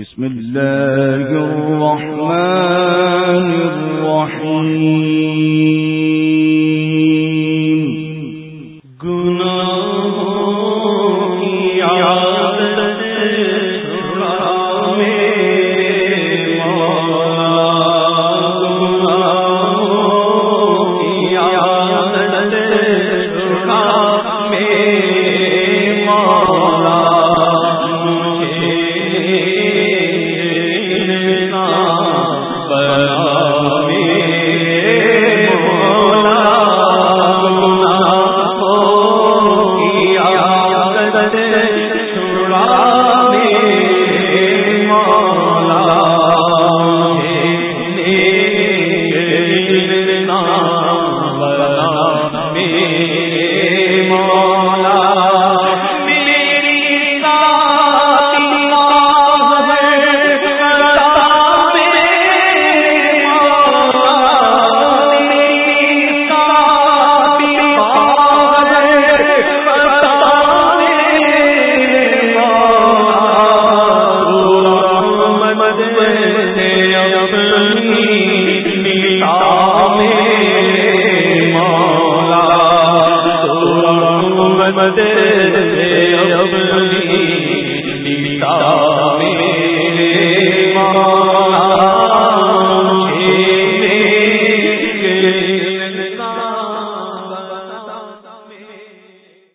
بسم الله الرحمن الرحيم. گناہ میں محمد